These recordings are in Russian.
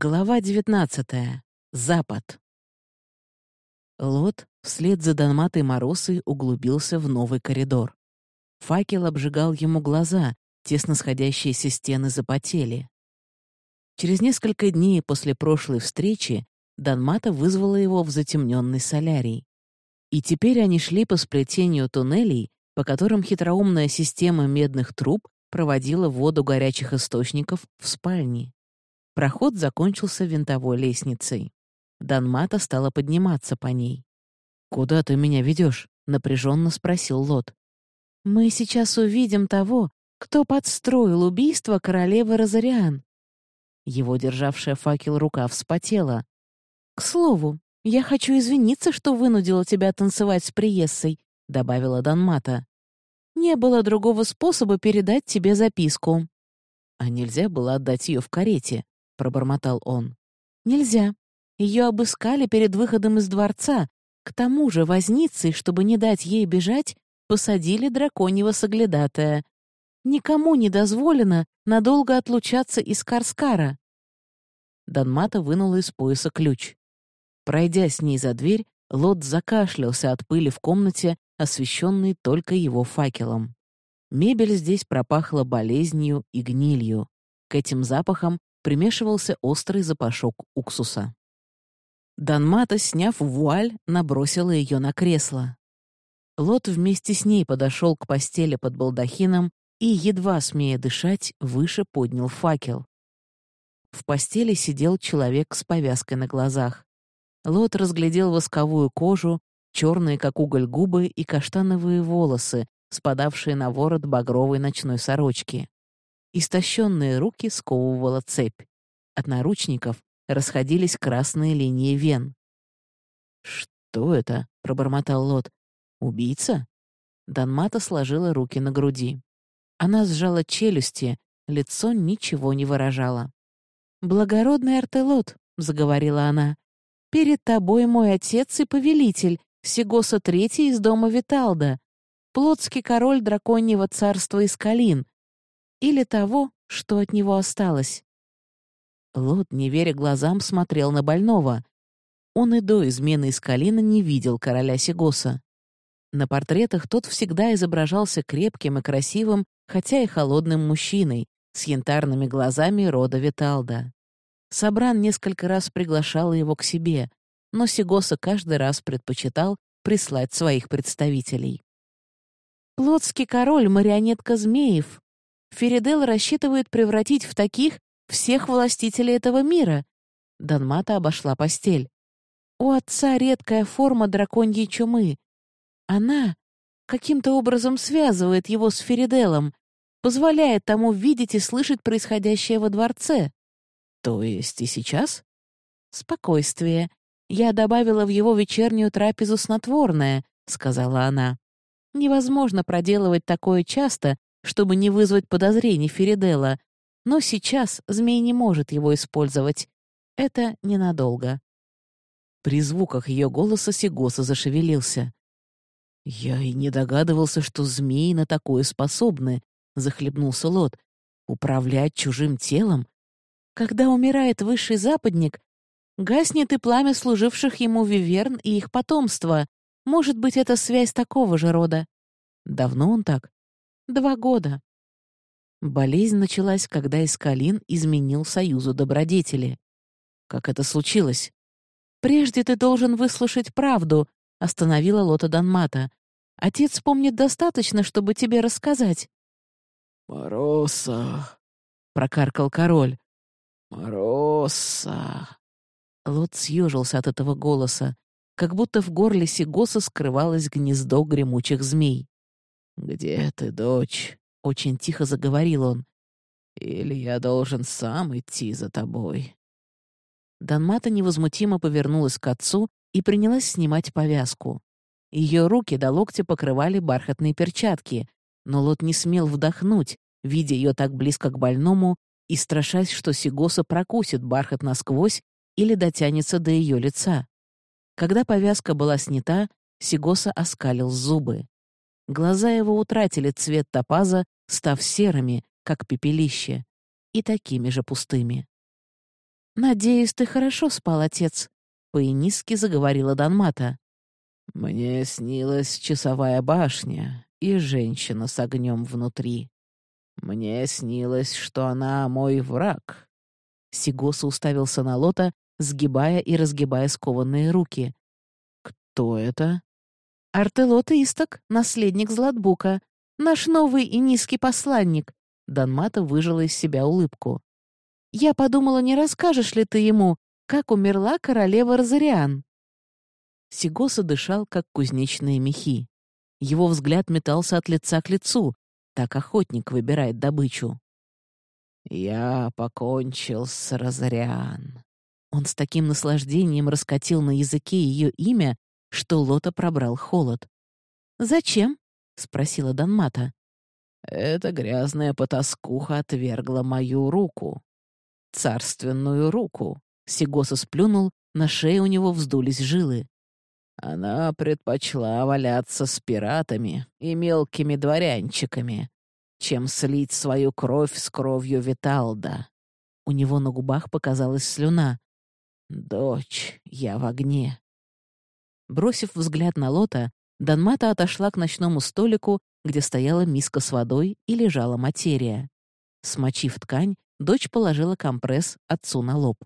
Глава 19. Запад. Лот вслед за Донматой Моросой углубился в новый коридор. Факел обжигал ему глаза, тесно сходящиеся стены запотели. Через несколько дней после прошлой встречи Донмата вызвала его в затемненный солярий. И теперь они шли по сплетению туннелей, по которым хитроумная система медных труб проводила воду горячих источников в спальни. Проход закончился винтовой лестницей. Данмата стала подниматься по ней. «Куда ты меня ведешь? напряженно спросил Лот. «Мы сейчас увидим того, кто подстроил убийство королевы Розариан». Его державшая факел рука вспотела. «К слову, я хочу извиниться, что вынудила тебя танцевать с Приессой», — добавила Данмата. «Не было другого способа передать тебе записку». А нельзя было отдать ее в карете пробормотал он. «Нельзя. Ее обыскали перед выходом из дворца. К тому же возницей, чтобы не дать ей бежать, посадили драконьего соглядатая. Никому не дозволено надолго отлучаться из Карскара». Данмата вынула из пояса ключ. Пройдя с ней за дверь, Лот закашлялся от пыли в комнате, освещенной только его факелом. Мебель здесь пропахла болезнью и гнилью. К этим запахам примешивался острый запашок уксуса. Данмата, сняв вуаль, набросила ее на кресло. Лот вместе с ней подошел к постели под балдахином и, едва смея дышать, выше поднял факел. В постели сидел человек с повязкой на глазах. Лот разглядел восковую кожу, черные, как уголь, губы и каштановые волосы, спадавшие на ворот багровой ночной сорочки. Истощенные руки сковывала цепь. От наручников расходились красные линии вен. «Что это?» — пробормотал Лот. «Убийца?» Данмата сложила руки на груди. Она сжала челюсти, лицо ничего не выражало. «Благородный Артелот», — заговорила она, — «перед тобой мой отец и повелитель, Сигоса Третий из дома Виталда, плотский король драконьего царства Искалин, или того, что от него осталось. Лот, не веря глазам, смотрел на больного. Он и до измены Искалина не видел короля Сигоса. На портретах тот всегда изображался крепким и красивым, хотя и холодным мужчиной, с янтарными глазами рода Виталда. Сабран несколько раз приглашал его к себе, но Сигоса каждый раз предпочитал прислать своих представителей. Плотский король — марионетка змеев, Феридел рассчитывает превратить в таких всех властителей этого мира. Данмата обошла постель. У отца редкая форма драконьей чумы. Она каким-то образом связывает его с Фериделом, позволяет тому видеть и слышать происходящее во дворце. То есть и сейчас? Спокойствие. Я добавила в его вечернюю трапезу снотворное, сказала она. Невозможно проделывать такое часто, чтобы не вызвать подозрений Феридела, но сейчас змей не может его использовать. Это ненадолго. При звуках ее голоса Сигоса зашевелился. «Я и не догадывался, что змеи на такое способны», — захлебнулся Лот. «Управлять чужим телом? Когда умирает высший западник, гаснет и пламя служивших ему виверн и их потомства. Может быть, это связь такого же рода. Давно он так? Два года. Болезнь началась, когда Искалин изменил союзу добродетели. Как это случилось? «Прежде ты должен выслушать правду», — остановила Лота Данмата. «Отец помнит достаточно, чтобы тебе рассказать». «Мороса», — прокаркал король. «Мороса». Лот съежился от этого голоса, как будто в горле Сигоса скрывалось гнездо гремучих змей. «Где ты, дочь?» — очень тихо заговорил он. «Или я должен сам идти за тобой?» Данмата невозмутимо повернулась к отцу и принялась снимать повязку. Ее руки до локтя покрывали бархатные перчатки, но Лот не смел вдохнуть, видя ее так близко к больному и страшась, что Сигоса прокусит бархат насквозь или дотянется до ее лица. Когда повязка была снята, Сигоса оскалил зубы. Глаза его утратили цвет топаза, став серыми, как пепелище, и такими же пустыми. «Надеюсь, ты хорошо спал, отец», — по-инистски заговорила Данмата. «Мне снилась часовая башня и женщина с огнем внутри. Мне снилось, что она мой враг». Сигоса уставился на Лота, сгибая и разгибая скованные руки. «Кто это?» «Артелот Исток, наследник Златбука, наш новый и низкий посланник», Данмата выжила из себя улыбку. «Я подумала, не расскажешь ли ты ему, как умерла королева Розариан?» Сигоса дышал, как кузнечные мехи. Его взгляд метался от лица к лицу, так охотник выбирает добычу. «Я покончил с Розариан». Он с таким наслаждением раскатил на языке ее имя, что Лота пробрал холод. «Зачем?» — спросила Данмата. «Эта грязная потаскуха отвергла мою руку. Царственную руку». Сигоса сплюнул, на шее у него вздулись жилы. Она предпочла валяться с пиратами и мелкими дворянчиками, чем слить свою кровь с кровью Виталда. У него на губах показалась слюна. «Дочь, я в огне». Бросив взгляд на Лота, Данмата отошла к ночному столику, где стояла миска с водой и лежала материя. Смочив ткань, дочь положила компресс отцу на лоб.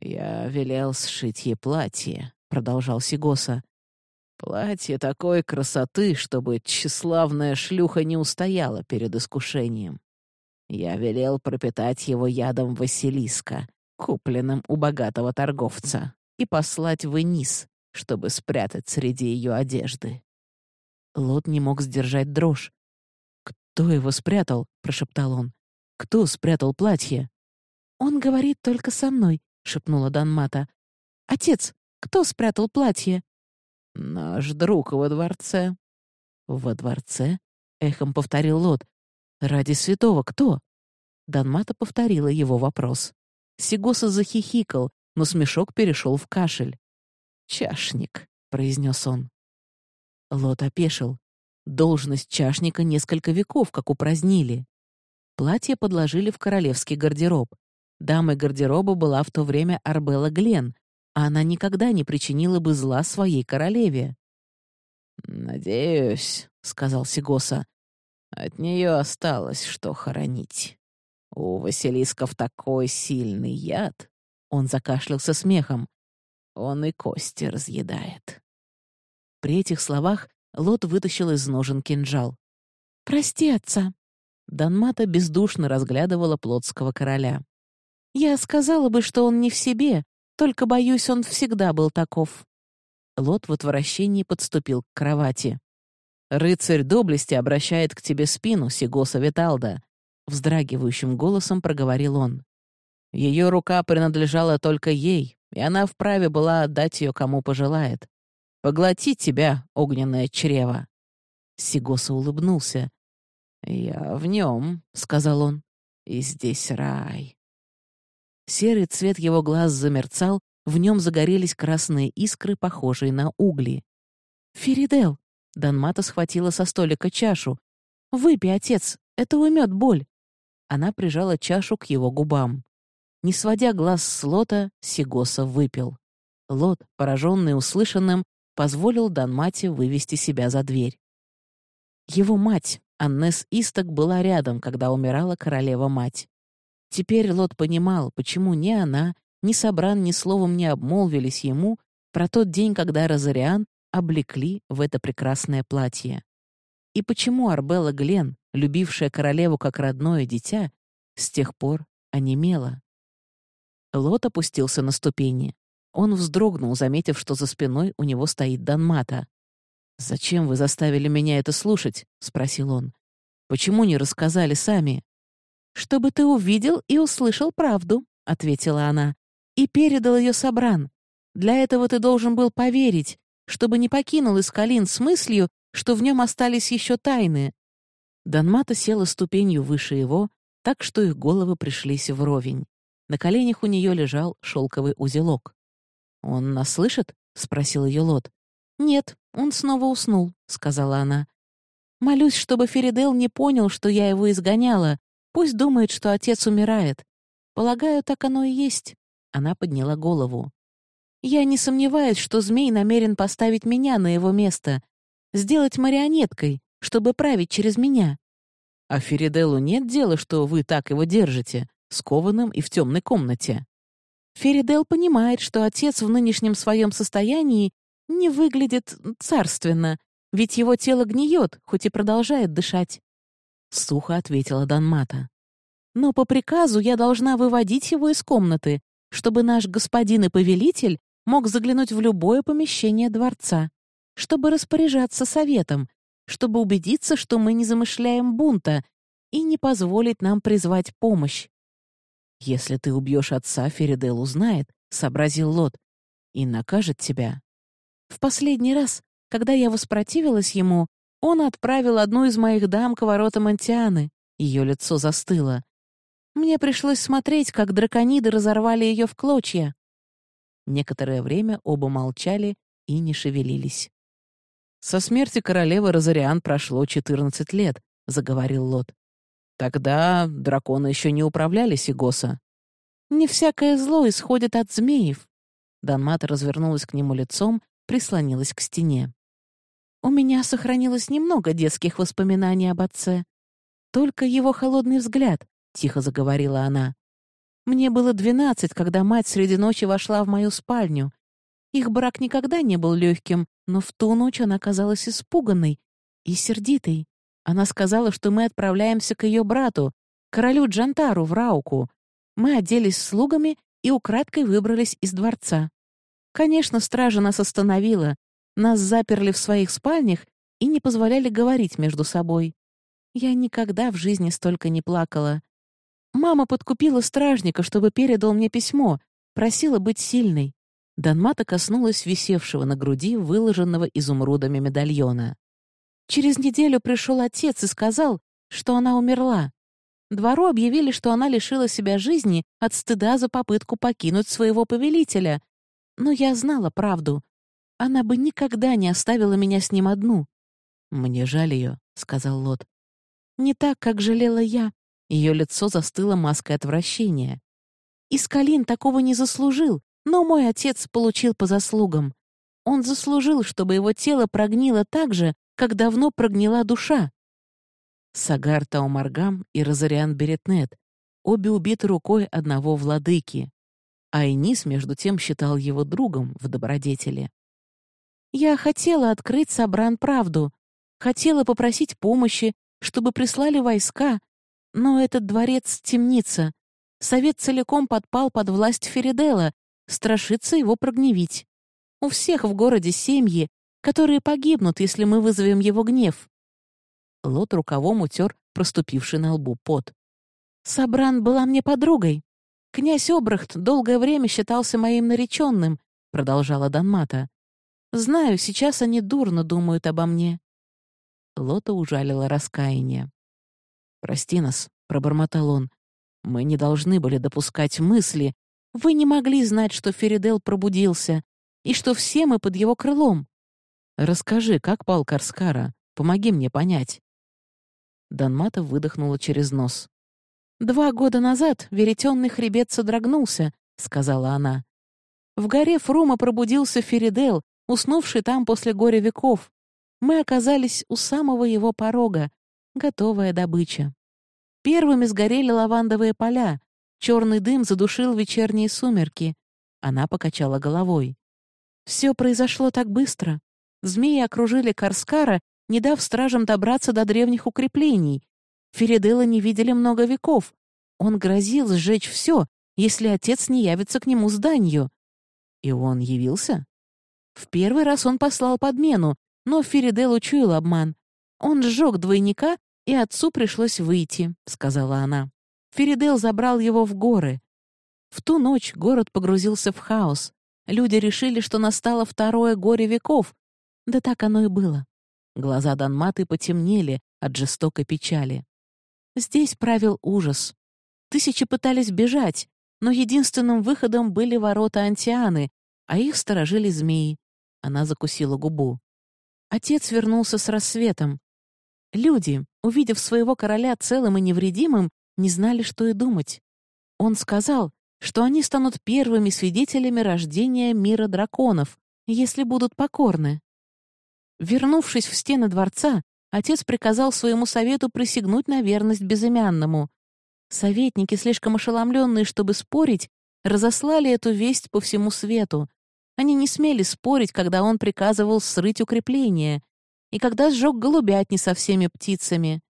«Я велел сшить ей платье», — продолжал Сигоса. «Платье такой красоты, чтобы тщеславная шлюха не устояла перед искушением. Я велел пропитать его ядом Василиска, купленным у богатого торговца, и послать в Энис, чтобы спрятать среди ее одежды». Лот не мог сдержать дрожь. «Кто его спрятал?» — прошептал он. «Кто спрятал платье?» «Он говорит только со мной», — шепнула Данмата. «Отец, кто спрятал платье?» «Наш друг во дворце». «Во дворце?» — эхом повторил Лот. «Ради святого кто?» Данмата повторила его вопрос. Сигоса захихикал, но смешок перешел в кашель. «Чашник», — произнес он. Лот опешил. Должность чашника несколько веков как упразднили. Платье подложили в королевский гардероб. Дамой гардероба была в то время Арбелла Глен, а она никогда не причинила бы зла своей королеве. «Надеюсь», — сказал Сигоса, — «от нее осталось что хоронить. У Василисков такой сильный яд». Он закашлялся смехом. «Он и кости разъедает». При этих словах Лот вытащил из ножен кинжал. «Прости, отца». Данмата бездушно разглядывала плотского короля. Я сказала бы, что он не в себе, только, боюсь, он всегда был таков». Лот в отвращении подступил к кровати. «Рыцарь доблести обращает к тебе спину, Сигоса Виталда», — вздрагивающим голосом проговорил он. Ее рука принадлежала только ей, и она вправе была отдать ее кому пожелает. Поглотить тебя, огненное чрево. Сигоса улыбнулся. «Я в нем», — сказал он, — «и здесь рай». Серый цвет его глаз замерцал, в нем загорелись красные искры, похожие на угли. «Феридел!» — Данмата схватила со столика чашу. «Выпей, отец, это уймет боль!» Она прижала чашу к его губам. Не сводя глаз с Лота, Сигоса выпил. Лот, пораженный услышанным, позволил Данмате вывести себя за дверь. Его мать, Аннес Исток, была рядом, когда умирала королева-мать. Теперь Лот понимал, почему ни она, ни Собран ни словом не обмолвились ему про тот день, когда Розариан облекли в это прекрасное платье. И почему Арбелла Глен, любившая королеву как родное дитя, с тех пор онемела. Лот опустился на ступени. Он вздрогнул, заметив, что за спиной у него стоит Данмата. «Зачем вы заставили меня это слушать?» — спросил он. «Почему не рассказали сами?» «Чтобы ты увидел и услышал правду», — ответила она, «и передал ее Собран. Для этого ты должен был поверить, чтобы не покинул Искалин с мыслью, что в нем остались еще тайны». Данмата села ступенью выше его, так что их головы пришлись вровень. На коленях у нее лежал шелковый узелок. «Он нас слышит?» — спросил ее Лот. «Нет, он снова уснул», — сказала она. «Молюсь, чтобы Феридел не понял, что я его изгоняла, Пусть думает, что отец умирает. Полагаю, так оно и есть. Она подняла голову. Я не сомневаюсь, что змей намерен поставить меня на его место, сделать марионеткой, чтобы править через меня. А Фериделу нет дела, что вы так его держите, скованным и в темной комнате. Феридел понимает, что отец в нынешнем своем состоянии не выглядит царственно, ведь его тело гниет, хоть и продолжает дышать. Сухо ответила Данмата. Но по приказу я должна выводить его из комнаты, чтобы наш господин и повелитель мог заглянуть в любое помещение дворца, чтобы распоряжаться советом, чтобы убедиться, что мы не замышляем бунта и не позволить нам призвать помощь. «Если ты убьешь отца, Феридел узнает», — сообразил Лот, — «и накажет тебя». В последний раз, когда я воспротивилась ему, он отправил одну из моих дам к воротам Антианы. Ее лицо застыло. Мне пришлось смотреть, как дракониды разорвали ее в клочья. Некоторое время оба молчали и не шевелились. «Со смерти королевы Розариан прошло 14 лет», — заговорил Лот. «Тогда драконы еще не управляли Сигоса». «Не всякое зло исходит от змеев». Данмата развернулась к нему лицом, прислонилась к стене. «У меня сохранилось немного детских воспоминаний об отце. Только его холодный взгляд», — тихо заговорила она. «Мне было двенадцать, когда мать среди ночи вошла в мою спальню. Их брак никогда не был легким, но в ту ночь она казалась испуганной и сердитой. Она сказала, что мы отправляемся к ее брату, королю Джантару, в Рауку. Мы оделись слугами и украдкой выбрались из дворца. Конечно, стража нас остановила. Нас заперли в своих спальнях и не позволяли говорить между собой. Я никогда в жизни столько не плакала. Мама подкупила стражника, чтобы передал мне письмо, просила быть сильной. Данмата коснулась висевшего на груди выложенного изумрудами медальона. Через неделю пришел отец и сказал, что она умерла. Двору объявили, что она лишила себя жизни от стыда за попытку покинуть своего повелителя. Но я знала правду. Она бы никогда не оставила меня с ним одну. «Мне жаль ее», — сказал Лот. «Не так, как жалела я». Ее лицо застыло маской отвращения. «Искалин такого не заслужил. Но мой отец получил по заслугам. Он заслужил, чтобы его тело прогнило так же, как давно прогнила душа. Сагар Таумаргам и Розариан Беретнет, обе убиты рукой одного владыки. А Энис, между тем, считал его другом в добродетели. «Я хотела открыть Сабран правду, хотела попросить помощи, чтобы прислали войска, но этот дворец — темница. Совет целиком подпал под власть Феридела, страшится его прогневить. У всех в городе семьи, которые погибнут, если мы вызовем его гнев. Лот рукавом утер проступивший на лбу пот. «Сабран была мне подругой. Князь Обрахт долгое время считался моим нареченным», — продолжала Данмата. «Знаю, сейчас они дурно думают обо мне». Лота ужалила раскаяние. «Прости нас», — пробормотал он. «Мы не должны были допускать мысли, вы не могли знать, что Феридел пробудился, и что все мы под его крылом. Расскажи, как пал Карскара? Помоги мне понять». Данмата выдохнула через нос. «Два года назад веретенный хребет содрогнулся», — сказала она. «В горе Фрума пробудился Феридел, уснувший там после горя веков. Мы оказались у самого его порога, готовая добыча. Первыми сгорели лавандовые поля, Черный дым задушил вечерние сумерки. Она покачала головой. Все произошло так быстро. Змеи окружили Карскара, не дав стражам добраться до древних укреплений. Феридела не видели много веков. Он грозил сжечь все, если отец не явится к нему с данью. И он явился? В первый раз он послал подмену, но Феридел учуял обман. Он сжег двойника, и отцу пришлось выйти, — сказала она. Феридел забрал его в горы. В ту ночь город погрузился в хаос. Люди решили, что настало второе горе веков. Да так оно и было. Глаза Данматы потемнели от жестокой печали. Здесь правил ужас. Тысячи пытались бежать, но единственным выходом были ворота Антианы, а их сторожили змеи. Она закусила губу. Отец вернулся с рассветом. Люди, увидев своего короля целым и невредимым, не знали, что и думать. Он сказал, что они станут первыми свидетелями рождения мира драконов, если будут покорны. Вернувшись в стены дворца, отец приказал своему совету присягнуть на верность безымянному. Советники, слишком ошеломленные, чтобы спорить, разослали эту весть по всему свету. Они не смели спорить, когда он приказывал срыть укрепления, и когда сжег голубятни со всеми птицами.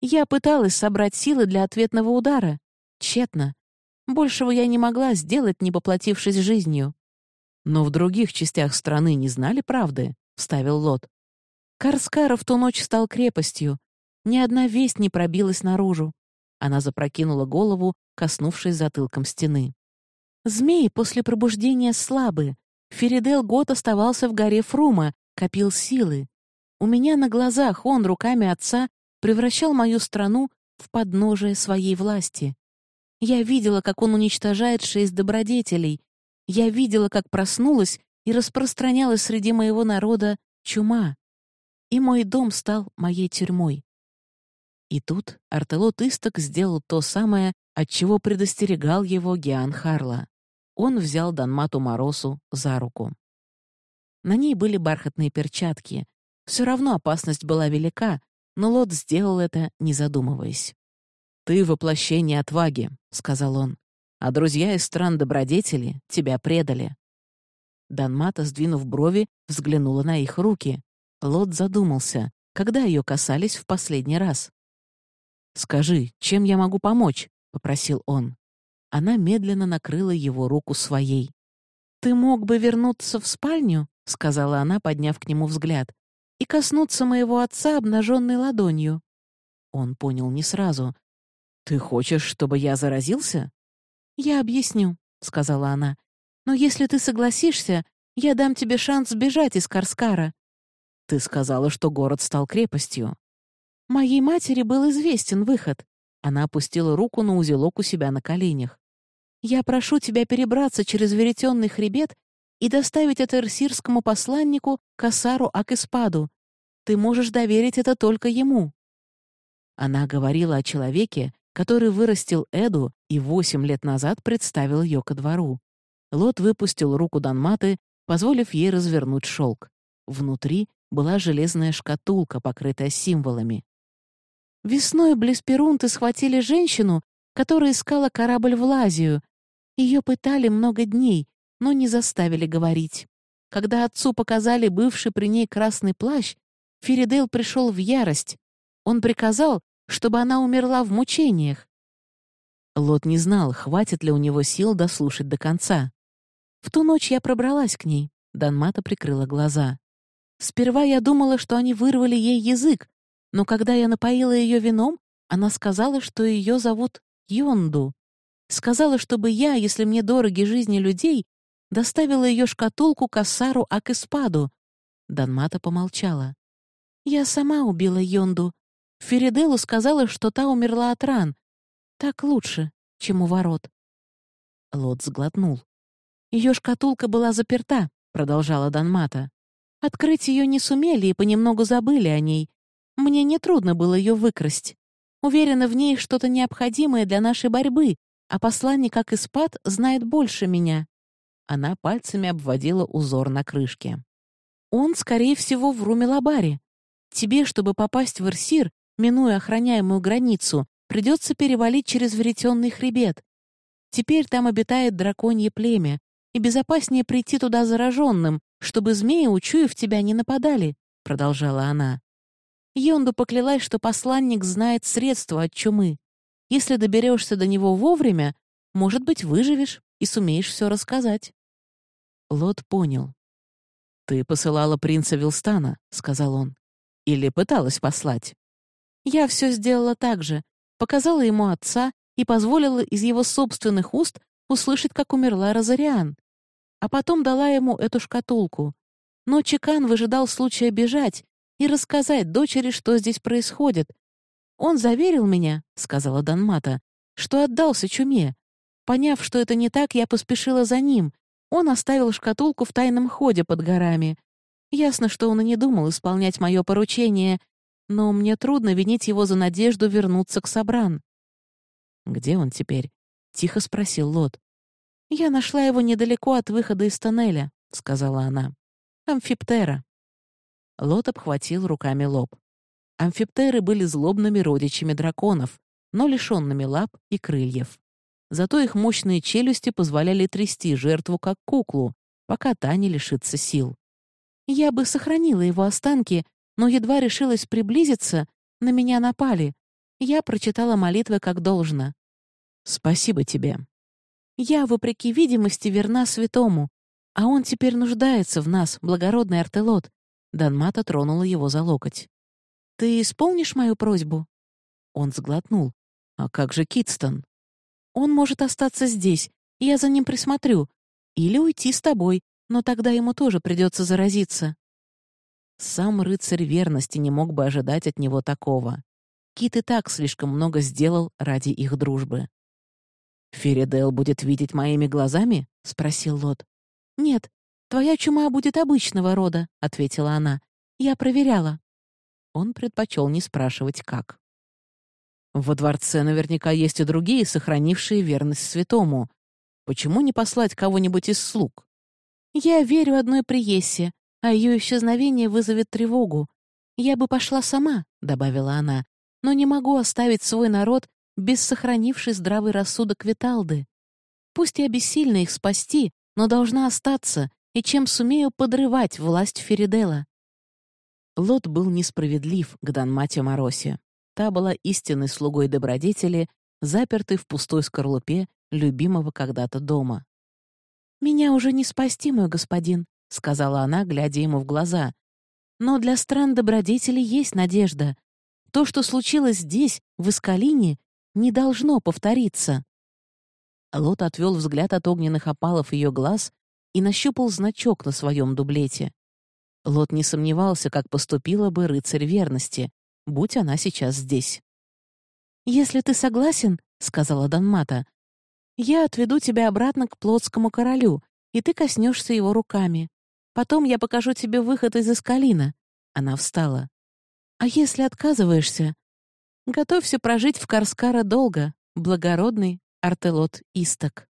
Я пыталась собрать силы для ответного удара. Тщетно. Большего я не могла сделать, не поплатившись жизнью. «Но в других частях страны не знали правды», — вставил Лот. Карскара в ту ночь стал крепостью. Ни одна весть не пробилась наружу. Она запрокинула голову, коснувшись затылком стены. Змеи после пробуждения слабы. Феридел год оставался в горе Фрума, копил силы. У меня на глазах он руками отца превращал мою страну в подножие своей власти. Я видела, как он уничтожает шесть добродетелей. Я видела, как проснулась и распространялась среди моего народа чума. И мой дом стал моей тюрьмой. И тут Артелот Исток сделал то самое, от чего предостерегал его Гиан Харла. Он взял Данмату Моросу за руку. На ней были бархатные перчатки. Все равно опасность была велика, но Лот сделал это, не задумываясь. «Ты — воплощение отваги», — сказал он, «а друзья из стран добродетели тебя предали». Данмата, сдвинув брови, взглянула на их руки. Лот задумался, когда ее касались в последний раз. «Скажи, чем я могу помочь?» — попросил он. Она медленно накрыла его руку своей. «Ты мог бы вернуться в спальню?» — сказала она, подняв к нему взгляд, «и коснуться моего отца обнаженной ладонью». Он понял не сразу, «Ты хочешь, чтобы я заразился?» «Я объясню», — сказала она. «Но если ты согласишься, я дам тебе шанс сбежать из Карскара». «Ты сказала, что город стал крепостью». «Моей матери был известен выход». Она опустила руку на узелок у себя на коленях. «Я прошу тебя перебраться через веретенный хребет и доставить это эрсирскому посланнику Касару Акиспаду. Ты можешь доверить это только ему». Она говорила о человеке, который вырастил Эду и восемь лет назад представил ее ко двору. Лот выпустил руку Данматы, позволив ей развернуть шелк. Внутри была железная шкатулка, покрытая символами. Весной близ Перунты схватили женщину, которая искала корабль в Лазию. Ее пытали много дней, но не заставили говорить. Когда отцу показали бывший при ней красный плащ, Феридел пришел в ярость. Он приказал, чтобы она умерла в мучениях. Лот не знал, хватит ли у него сил дослушать до конца. В ту ночь я пробралась к ней. Данмата прикрыла глаза. Сперва я думала, что они вырвали ей язык, но когда я напоила ее вином, она сказала, что ее зовут Йонду. Сказала, чтобы я, если мне дороги жизни людей, доставила ее шкатулку Кассару Акиспаду. Данмата помолчала. «Я сама убила Йонду, Фериделу сказала, что та умерла от ран. Так лучше, чем у ворот. Лот сглотнул. Ее шкатулка была заперта, продолжала Данмата. Открыть ее не сумели и понемногу забыли о ней. Мне нетрудно было ее выкрасть. Уверена, в ней что-то необходимое для нашей борьбы, а посланник, как и спад, знает больше меня. Она пальцами обводила узор на крышке. Он, скорее всего, в Румелабаре. Тебе, чтобы попасть в Ирсир, минуя охраняемую границу, придется перевалить через веретенный хребет. Теперь там обитает драконье племя, и безопаснее прийти туда зараженным, чтобы змеи, учуяв тебя, не нападали», — продолжала она. Йонду поклялась, что посланник знает средства от чумы. Если доберешься до него вовремя, может быть, выживешь и сумеешь все рассказать. Лот понял. «Ты посылала принца Вилстана», — сказал он. «Или пыталась послать?» Я все сделала так же, показала ему отца и позволила из его собственных уст услышать, как умерла Розариан. А потом дала ему эту шкатулку. Но Чекан выжидал случая бежать и рассказать дочери, что здесь происходит. «Он заверил меня», — сказала Данмата, — «что отдался чуме. Поняв, что это не так, я поспешила за ним. Он оставил шкатулку в тайном ходе под горами. Ясно, что он и не думал исполнять мое поручение, но мне трудно винить его за надежду вернуться к Собран. Где он теперь? — тихо спросил Лот. «Я нашла его недалеко от выхода из тоннеля», — сказала она. «Амфиптера». Лот обхватил руками лоб. Амфиптеры были злобными родичами драконов, но лишенными лап и крыльев. Зато их мощные челюсти позволяли трясти жертву как куклу, пока та не лишится сил. Я бы сохранила его останки, но едва решилась приблизиться, на меня напали. Я прочитала молитвы как должно. «Спасибо тебе». «Я, вопреки видимости, верна святому, а он теперь нуждается в нас, благородный Артелот». Данмата тронула его за локоть. «Ты исполнишь мою просьбу?» Он сглотнул. «А как же Китстон?» «Он может остаться здесь, я за ним присмотрю. Или уйти с тобой, но тогда ему тоже придется заразиться». Сам рыцарь верности не мог бы ожидать от него такого. Кит и так слишком много сделал ради их дружбы. «Феридел будет видеть моими глазами?» — спросил Лот. «Нет, твоя чума будет обычного рода», — ответила она. «Я проверяла». Он предпочел не спрашивать, как. «Во дворце наверняка есть и другие, сохранившие верность святому. Почему не послать кого-нибудь из слуг?» «Я верю одной приессе, а ее исчезновение вызовет тревогу. Я бы пошла сама», — добавила она, «но не могу оставить свой народ без сохранившей здравый рассудок Виталды. Пусть я бессильна их спасти, но должна остаться, и чем сумею подрывать власть Феридела». Лот был несправедлив к Данмате Моросе. Та была истинной слугой добродетели, запертой в пустой скорлупе любимого когда-то дома. «Меня уже не спасти, мой господин», — сказала она, глядя ему в глаза. «Но для стран добродетели есть надежда. То, что случилось здесь, в Искалине, не должно повториться». Лот отвел взгляд от огненных опалов ее глаз и нащупал значок на своем дублете. Лот не сомневался, как поступила бы рыцарь верности, будь она сейчас здесь. «Если ты согласен, — сказала Данмата, — я отведу тебя обратно к плотскому королю, и ты коснешься его руками. Потом я покажу тебе выход из Искалина». Она встала. «А если отказываешься, готовься прожить в Карскара долго, благородный Артелот Исток».